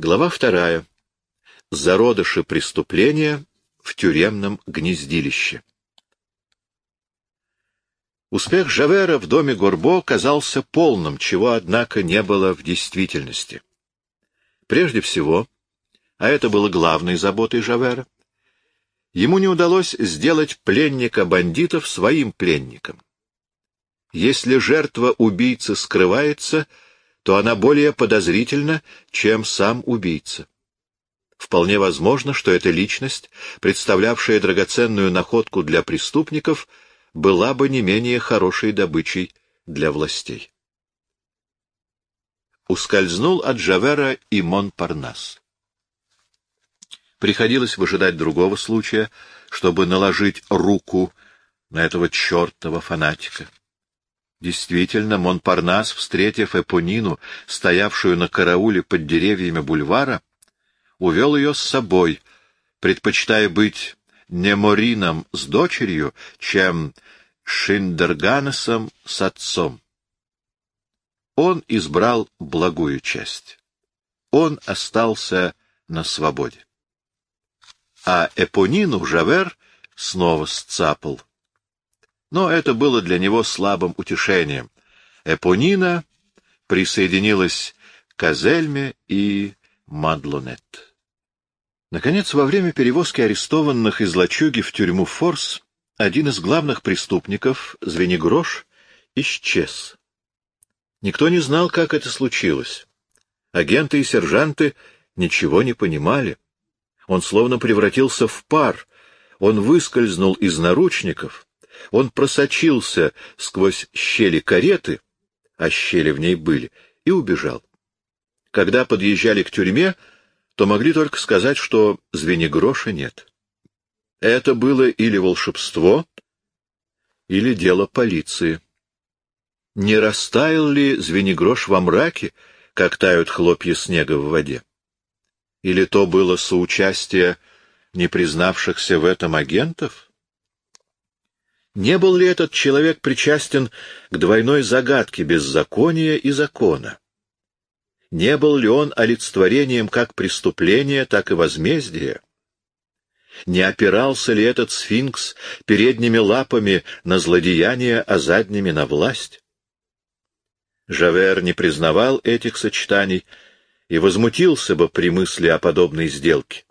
Глава вторая. Зародыши преступления в тюремном гнездилище. Успех Жавера в доме Горбо казался полным, чего, однако, не было в действительности. Прежде всего, а это было главной заботой Жавера, ему не удалось сделать пленника бандитов своим пленником. Если жертва убийцы скрывается, то она более подозрительна, чем сам убийца. Вполне возможно, что эта личность, представлявшая драгоценную находку для преступников, была бы не менее хорошей добычей для властей. Ускользнул от Жавера и Монпарнас. Приходилось выжидать другого случая, чтобы наложить руку на этого чертова фанатика. Действительно, Монпарнас, встретив Эпонину, стоявшую на карауле под деревьями бульвара, увел ее с собой, предпочитая быть не Морином с дочерью, чем Шиндерганесом с отцом. Он избрал благую часть. Он остался на свободе. А Эпонину Жавер снова сцапал — но это было для него слабым утешением. Эпонина присоединилась к Азельме и Мадлонет. Наконец, во время перевозки арестованных из лачуги в тюрьму Форс, один из главных преступников, Звенигрош, исчез. Никто не знал, как это случилось. Агенты и сержанты ничего не понимали. Он словно превратился в пар. Он выскользнул из наручников — он просочился сквозь щели кареты, а щели в ней были, и убежал. Когда подъезжали к тюрьме, то могли только сказать, что звенигроша нет. Это было или волшебство, или дело полиции. Не растаял ли звенигрош во мраке, как тают хлопья снега в воде? Или то было соучастие не признавшихся в этом агентов? Не был ли этот человек причастен к двойной загадке беззакония и закона? Не был ли он олицетворением как преступления, так и возмездия? Не опирался ли этот сфинкс передними лапами на злодеяние, а задними на власть? Жавер не признавал этих сочетаний и возмутился бы при мысли о подобной сделке.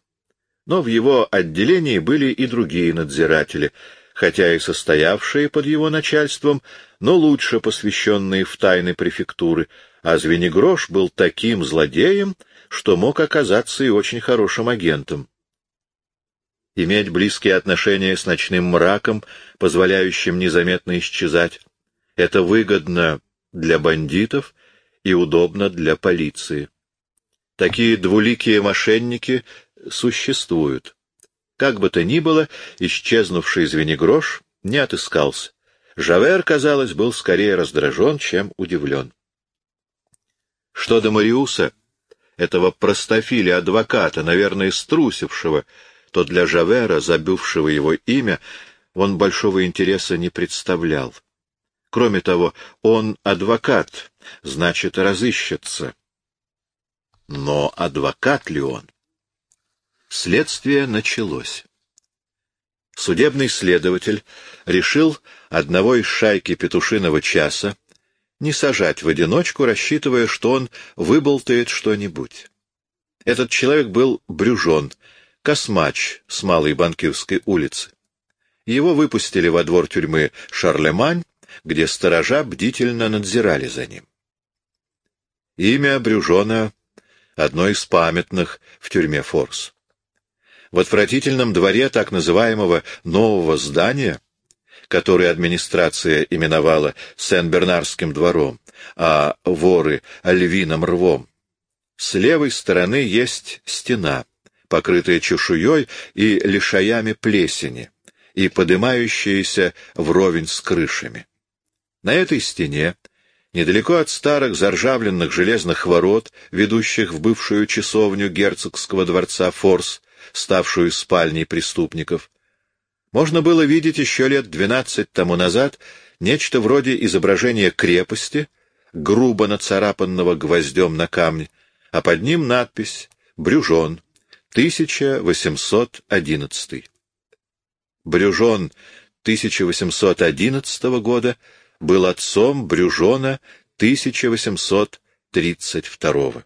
Но в его отделении были и другие надзиратели, хотя и состоявшие под его начальством, но лучше посвященные в тайны префектуры, а Звенигрош был таким злодеем, что мог оказаться и очень хорошим агентом. Иметь близкие отношения с ночным мраком, позволяющим незаметно исчезать, это выгодно для бандитов и удобно для полиции. Такие двуликие мошенники существуют. Как бы то ни было, исчезнувший звенигрош не отыскался. Жавер, казалось, был скорее раздражен, чем удивлен. Что до Мариуса, этого простофиля-адвоката, наверное, струсившего, то для Жавера, забывшего его имя, он большого интереса не представлял. Кроме того, он адвокат, значит, разыщется. Но адвокат ли он? Следствие началось. Судебный следователь решил одного из шайки петушиного часа не сажать в одиночку, рассчитывая, что он выболтает что-нибудь. Этот человек был Брюжон, космач с Малой Банкирской улицы. Его выпустили во двор тюрьмы Шарлемань, где сторожа бдительно надзирали за ним. Имя Брюжона — одно из памятных в тюрьме Форс в отвратительном дворе так называемого нового здания, который администрация именовала Сен-Бернарским двором, а воры — Львиным рвом. С левой стороны есть стена, покрытая чешуей и лишаями плесени, и подымающаяся вровень с крышами. На этой стене, недалеко от старых заржавленных железных ворот, ведущих в бывшую часовню герцогского дворца Форс, ставшую спальней преступников. Можно было видеть еще лет двенадцать тому назад нечто вроде изображения крепости, грубо нацарапанного гвоздем на камне, а под ним надпись Брюжон, 1811. Брюжон 1811 года был отцом Брюжона 1832.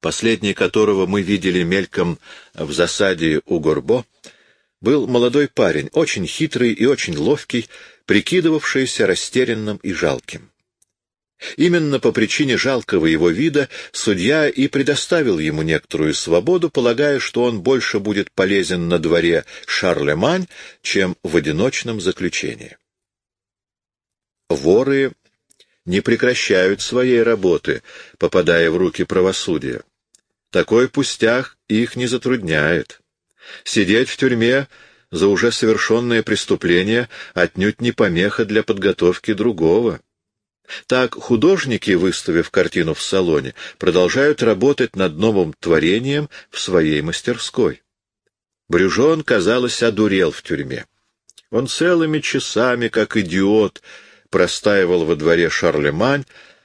Последний которого мы видели мельком в засаде у Горбо, был молодой парень, очень хитрый и очень ловкий, прикидывавшийся растерянным и жалким. Именно по причине жалкого его вида судья и предоставил ему некоторую свободу, полагая, что он больше будет полезен на дворе Шарлемань, чем в одиночном заключении. Воры не прекращают своей работы, попадая в руки правосудия. Такой пустях их не затрудняет. Сидеть в тюрьме за уже совершенное преступление отнюдь не помеха для подготовки другого. Так художники, выставив картину в салоне, продолжают работать над новым творением в своей мастерской. Брюжон, казалось, одурел в тюрьме. Он целыми часами, как идиот, простаивал во дворе Шарлемань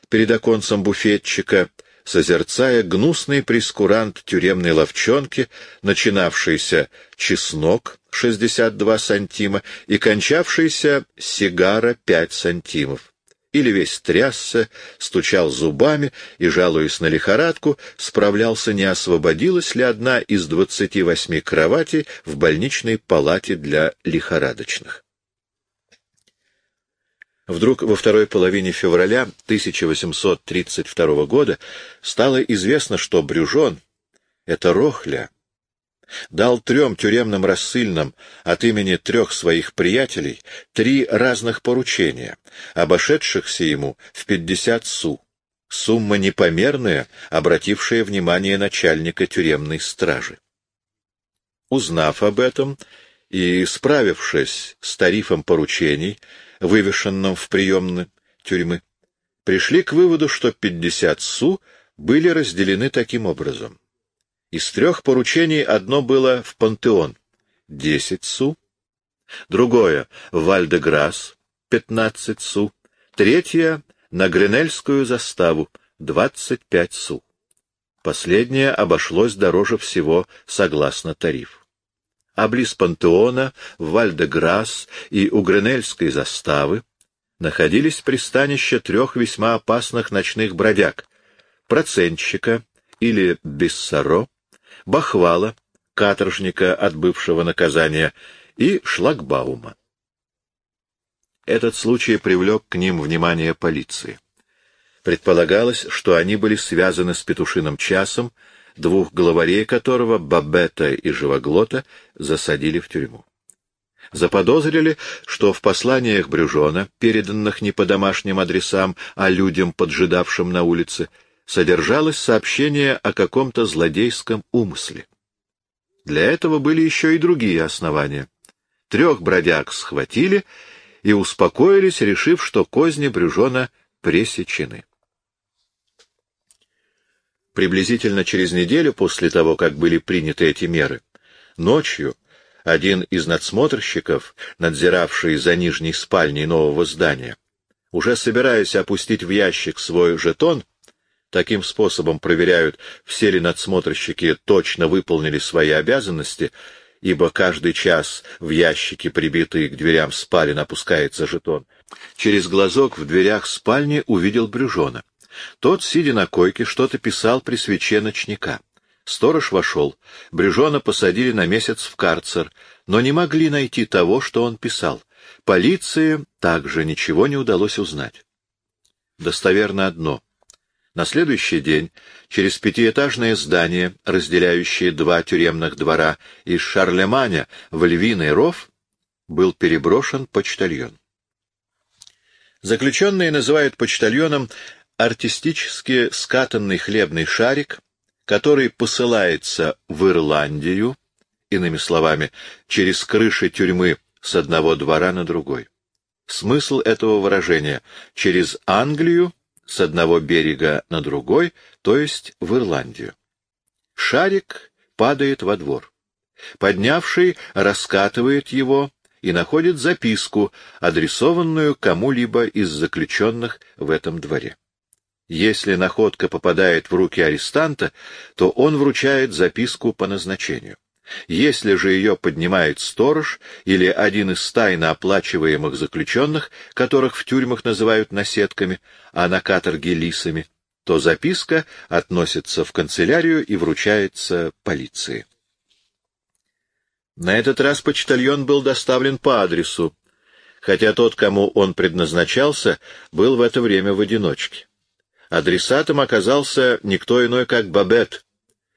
перед оконцем буфетчика, созерцая гнусный прескурант тюремной ловчонки, начинавшийся чеснок 62 сантима и кончавшийся сигара 5 сантимов. Или весь трясся, стучал зубами и, жалуясь на лихорадку, справлялся, не освободилась ли одна из двадцати восьми кроватей в больничной палате для лихорадочных. Вдруг во второй половине февраля 1832 года стало известно, что Брюжон — это Рохля, дал трем тюремным рассыльным от имени трех своих приятелей три разных поручения, обошедшихся ему в пятьдесят су. Сумма непомерная, обратившая внимание начальника тюремной стражи. Узнав об этом и справившись с тарифом поручений, вывешенном в приемной тюрьмы, пришли к выводу, что пятьдесят су были разделены таким образом. Из трех поручений одно было в Пантеон — десять су, другое — в Вальдеграс — пятнадцать су, третье — на Гренельскую заставу — двадцать пять су. Последнее обошлось дороже всего согласно тарифу а близ Пантеона, в Вальдеграс и у Гренельской заставы находились пристанища трех весьма опасных ночных бродяг — процентщика или Бессаро, Бахвала, каторжника, отбывшего наказания, и Шлагбаума. Этот случай привлек к ним внимание полиции. Предполагалось, что они были связаны с петушиным часом, двух главарей которого, Бабета и Живоглота, засадили в тюрьму. Заподозрили, что в посланиях Брюжона, переданных не по домашним адресам, а людям, поджидавшим на улице, содержалось сообщение о каком-то злодейском умысле. Для этого были еще и другие основания. Трех бродяг схватили и успокоились, решив, что козни Брюжона пресечены. Приблизительно через неделю после того, как были приняты эти меры, ночью один из надсмотрщиков, надзиравший за нижней спальней нового здания, уже собираясь опустить в ящик свой жетон, таким способом проверяют, все ли надсмотрщики точно выполнили свои обязанности, ибо каждый час в ящике, прибитый к дверям спален, опускается жетон. Через глазок в дверях спальни увидел Брюжона. Тот, сидя на койке, что-то писал при свече ночника. Сторож вошел. Брюжона посадили на месяц в карцер, но не могли найти того, что он писал. Полиции также ничего не удалось узнать. Достоверно одно. На следующий день через пятиэтажное здание, разделяющее два тюремных двора из Шарлеманя в Львиный ров, был переброшен почтальон. Заключенные называют почтальоном артистически скатанный хлебный шарик, который посылается в Ирландию, иными словами, через крыши тюрьмы с одного двора на другой. Смысл этого выражения — через Англию с одного берега на другой, то есть в Ирландию. Шарик падает во двор. Поднявший раскатывает его и находит записку, адресованную кому-либо из заключенных в этом дворе. Если находка попадает в руки арестанта, то он вручает записку по назначению. Если же ее поднимает сторож или один из тайно оплачиваемых заключенных, которых в тюрьмах называют наседками, а на каторге — лисами, то записка относится в канцелярию и вручается полиции. На этот раз почтальон был доставлен по адресу, хотя тот, кому он предназначался, был в это время в одиночке. Адресатом оказался никто иной, как Бабет,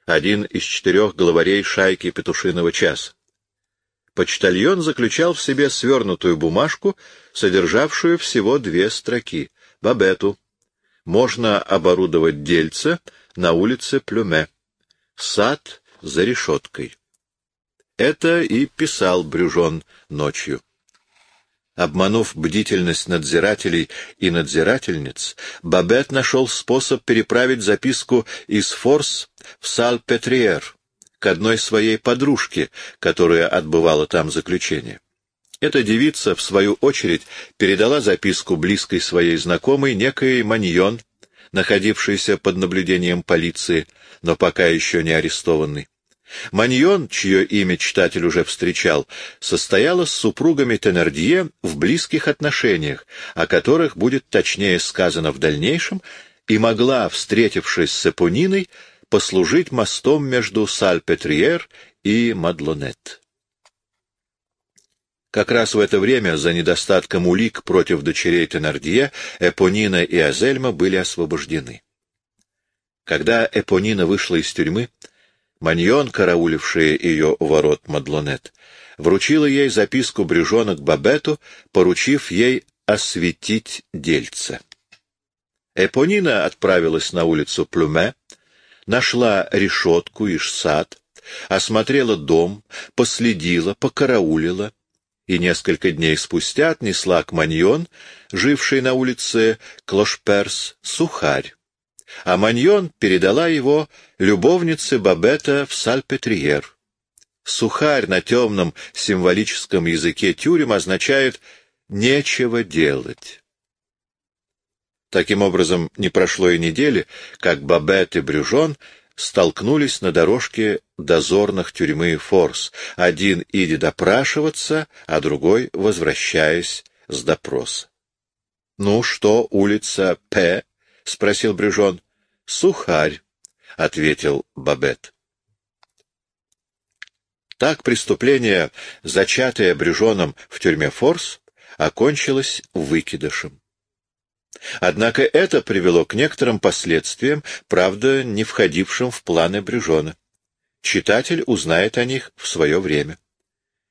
один из четырех главарей шайки петушиного часа. Почтальон заключал в себе свернутую бумажку, содержавшую всего две строки. Бабету. Можно оборудовать дельце на улице Плюме. Сад за решеткой. Это и писал Брюжон ночью. Обманув бдительность надзирателей и надзирательниц, Бабет нашел способ переправить записку из Форс в Саль-Петриер к одной своей подружке, которая отбывала там заключение. Эта девица, в свою очередь, передала записку близкой своей знакомой, некой Маньон, находившейся под наблюдением полиции, но пока еще не арестованной. Маньон, чье имя читатель уже встречал, состояла с супругами Теннердье в близких отношениях, о которых будет точнее сказано в дальнейшем, и могла, встретившись с Эпониной, послужить мостом между Сальпетриер и Мадлонет. Как раз в это время, за недостатком улик против дочерей Теннердье, Эпонина и Азельма были освобождены. Когда Эпонина вышла из тюрьмы, Маньон, караулившая ее у ворот Мадлонет, вручила ей записку Брюжона к Бабету, поручив ей осветить дельце. Эпонина отправилась на улицу Плюме, нашла решетку и сад, осмотрела дом, последила, покараулила и несколько дней спустя отнесла к Маньон, жившей на улице Клошперс, сухарь а Маньон передала его любовнице Бабета в Сальпетриер. Сухарь на темном символическом языке тюрем означает «нечего делать». Таким образом, не прошло и недели, как Бабет и Брюжон столкнулись на дорожке дозорных тюрьмы Форс, один идя допрашиваться, а другой возвращаясь с допроса. — Ну что, улица П? — спросил Брюжон. Сухарь, — ответил Бабет. Так преступление, зачатое Брюжоном в тюрьме Форс, окончилось выкидышем. Однако это привело к некоторым последствиям, правда, не входившим в планы Брюжона. Читатель узнает о них в свое время.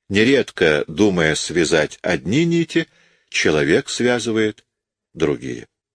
Нередко, думая связать одни нити, человек связывает другие.